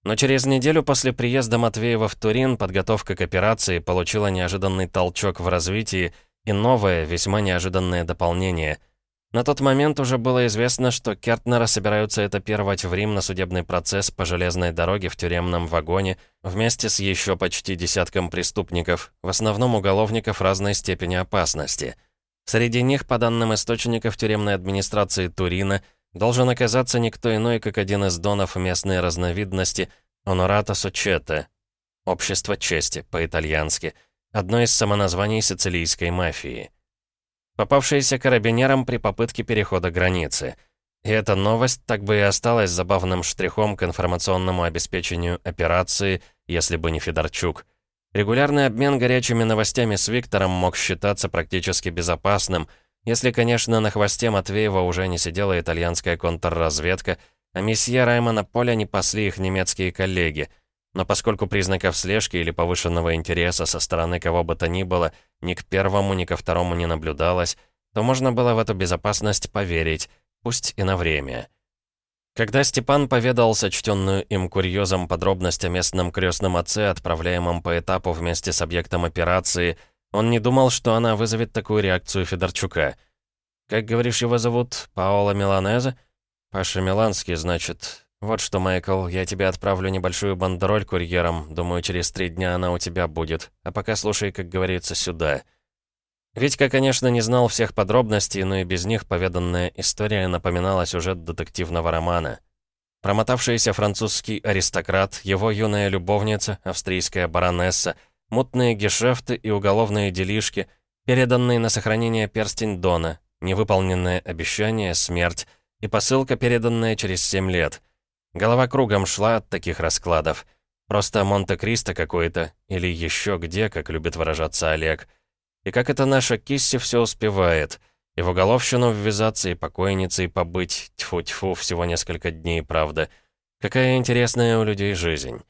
A: Но через неделю после приезда Матвеева в Турин подготовка к операции получила неожиданный толчок в развитии и новое, весьма неожиданное дополнение. На тот момент уже было известно, что Кертнера собираются этапировать в Рим на судебный процесс по железной дороге в тюремном вагоне вместе с еще почти десятком преступников, в основном уголовников разной степени опасности. Среди них, по данным источников тюремной администрации Турина, должен оказаться никто иной, как один из донов местной разновидности Онората Сочете, Общество чести, по-итальянски, одно из самоназваний сицилийской мафии. Попавшиеся карабинерам при попытке перехода границы. И эта новость так бы и осталась забавным штрихом к информационному обеспечению операции, если бы не Федорчук. Регулярный обмен горячими новостями с Виктором мог считаться практически безопасным — если, конечно, на хвосте Матвеева уже не сидела итальянская контрразведка, а месье Раймона Поля не пасли их немецкие коллеги. Но поскольку признаков слежки или повышенного интереса со стороны кого бы то ни было ни к первому, ни ко второму не наблюдалось, то можно было в эту безопасность поверить, пусть и на время. Когда Степан поведал сочтенную им курьезом подробность о местном крестном отце, отправляемом по этапу вместе с объектом операции – он не думал, что она вызовет такую реакцию Федорчука. «Как, говоришь, его зовут? Паоло Миланезе?» «Паша Миланский, значит. Вот что, Майкл, я тебе отправлю небольшую бандероль курьером. Думаю, через три дня она у тебя будет. А пока слушай, как говорится, сюда». Витька, конечно, не знал всех подробностей, но и без них поведанная история напоминала сюжет детективного романа. Промотавшийся французский аристократ, его юная любовница, австрийская баронесса — мутные гешефты и уголовные делишки, переданные на сохранение перстень Дона, невыполненное обещание, смерть и посылка, переданная через семь лет. Голова кругом шла от таких раскладов. Просто Монте-Кристо какой-то, или еще где, как любит выражаться Олег. И как это наша Кисси все успевает. И в уголовщину ввязаться, и покойницей побыть. Тьфу-тьфу, всего несколько дней, правда. Какая интересная у людей жизнь.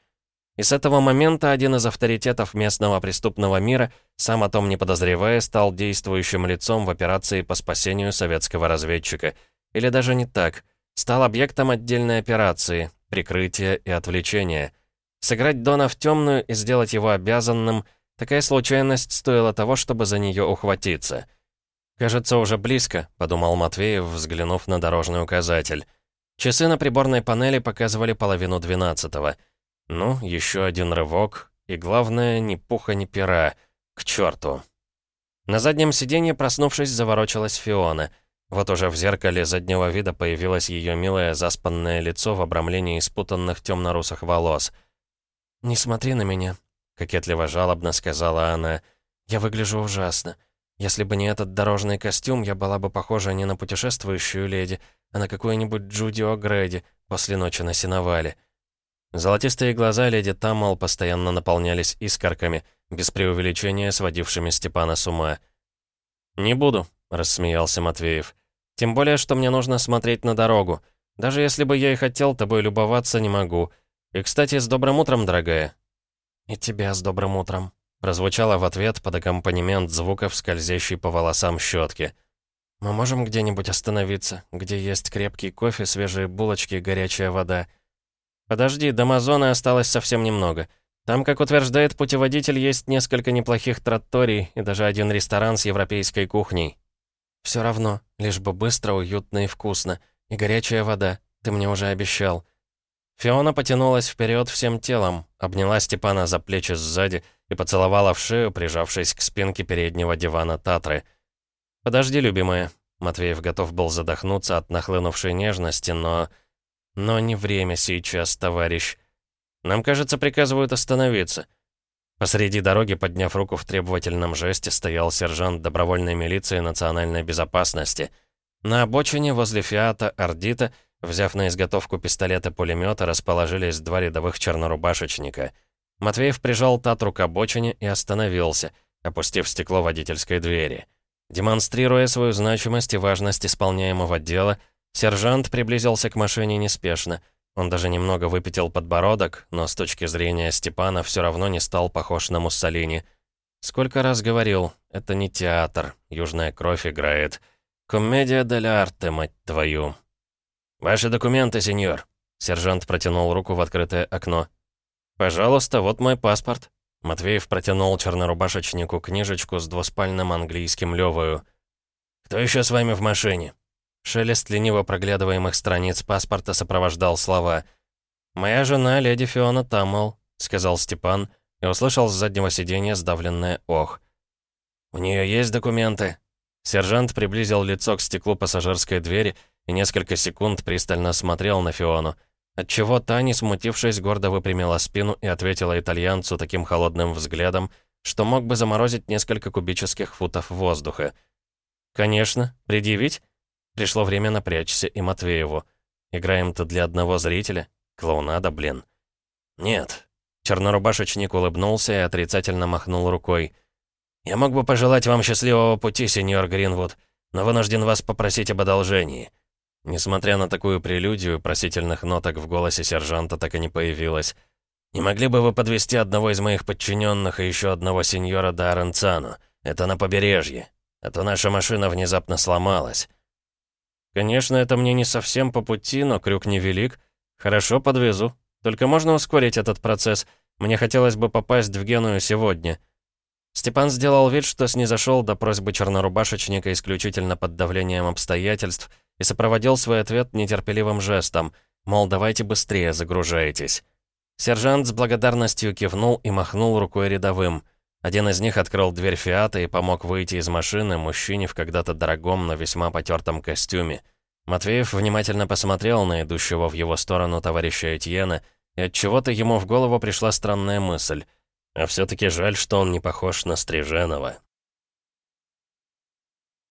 A: И с этого момента один из авторитетов местного преступного мира, сам о том не подозревая, стал действующим лицом в операции по спасению советского разведчика. Или даже не так. Стал объектом отдельной операции, прикрытия и отвлечения. Сыграть Дона в темную и сделать его обязанным — такая случайность стоила того, чтобы за нее ухватиться. «Кажется, уже близко», — подумал Матвеев, взглянув на дорожный указатель. Часы на приборной панели показывали половину двенадцатого — ну, еще один рывок, и главное, ни пуха, ни пера. К черту. На заднем сиденье, проснувшись, заворочилась Фиона. Вот уже в зеркале заднего вида появилось ее милое заспанное лицо в обрамлении спутанных темно-русых волос. «Не смотри на меня», — кокетливо-жалобно сказала она. «Я выгляжу ужасно. Если бы не этот дорожный костюм, я была бы похожа не на путешествующую леди, а на какую-нибудь Джуди О'Грэди после ночи на сеновале. Золотистые глаза леди Таммал постоянно наполнялись искорками, без преувеличения сводившими Степана с ума. «Не буду», — рассмеялся Матвеев. «Тем более, что мне нужно смотреть на дорогу. Даже если бы я и хотел тобой любоваться, не могу. И, кстати, с добрым утром, дорогая». «И тебя с добрым утром», — прозвучало в ответ под аккомпанемент звуков, скользящей по волосам щетки. «Мы можем где-нибудь остановиться, где есть крепкий кофе, свежие булочки горячая вода?» «Подожди, до Амазона осталось совсем немного. Там, как утверждает путеводитель, есть несколько неплохих тратторий и даже один ресторан с европейской кухней. Все равно, лишь бы быстро, уютно и вкусно. И горячая вода, ты мне уже обещал». Фиона потянулась вперед всем телом, обняла Степана за плечи сзади и поцеловала в шею, прижавшись к спинке переднего дивана Татры. «Подожди, любимая». Матвеев готов был задохнуться от нахлынувшей нежности, но... Но не время сейчас, товарищ. Нам, кажется, приказывают остановиться. Посреди дороги, подняв руку в требовательном жесте, стоял сержант добровольной милиции национальной безопасности. На обочине возле «Фиата» «Ордита», взяв на изготовку пистолета-пулемета, расположились два рядовых чернорубашечника. Матвеев прижал Татру к обочине и остановился, опустив стекло водительской двери. Демонстрируя свою значимость и важность исполняемого дела, Сержант приблизился к машине неспешно. Он даже немного выпятил подбородок, но с точки зрения Степана все равно не стал похож на Муссолини. Сколько раз говорил, это не театр, южная кровь играет. Комедия дель арте, мать твою. «Ваши документы, сеньор». Сержант протянул руку в открытое окно. «Пожалуйста, вот мой паспорт». Матвеев протянул чернорубашечнику книжечку с двуспальным английским левою. «Кто еще с вами в машине?» Шелест лениво проглядываемых страниц паспорта сопровождал слова. «Моя жена, леди Фиона Таммел», — сказал Степан, и услышал с заднего сиденья сдавленное «ох». «У нее есть документы?» Сержант приблизил лицо к стеклу пассажирской двери и несколько секунд пристально смотрел на Фиону, отчего та, не смутившись, гордо выпрямила спину и ответила итальянцу таким холодным взглядом, что мог бы заморозить несколько кубических футов воздуха. «Конечно. Предъявить?» Пришло время напрячься и Матвееву. Играем-то для одного зрителя? Клоунада, блин. Нет. Чернорубашечник улыбнулся и отрицательно махнул рукой. «Я мог бы пожелать вам счастливого пути, сеньор Гринвуд, но вынужден вас попросить об одолжении». Несмотря на такую прелюдию, просительных ноток в голосе сержанта так и не появилось. «Не могли бы вы подвести одного из моих подчиненных и еще одного сеньора до Аренцану? Это на побережье. А то наша машина внезапно сломалась. «Конечно, это мне не совсем по пути, но крюк невелик. Хорошо, подвезу. Только можно ускорить этот процесс? Мне хотелось бы попасть в Геную сегодня». Степан сделал вид, что снизошел до просьбы чернорубашечника исключительно под давлением обстоятельств и сопроводил свой ответ нетерпеливым жестом, мол, давайте быстрее загружайтесь. Сержант с благодарностью кивнул и махнул рукой рядовым. Один из них открыл дверь «Фиата» и помог выйти из машины мужчине в когда-то дорогом, но весьма потертом костюме. Матвеев внимательно посмотрел на идущего в его сторону товарища Этьена, и от чего то ему в голову пришла странная мысль. А все таки жаль, что он не похож на Стриженова.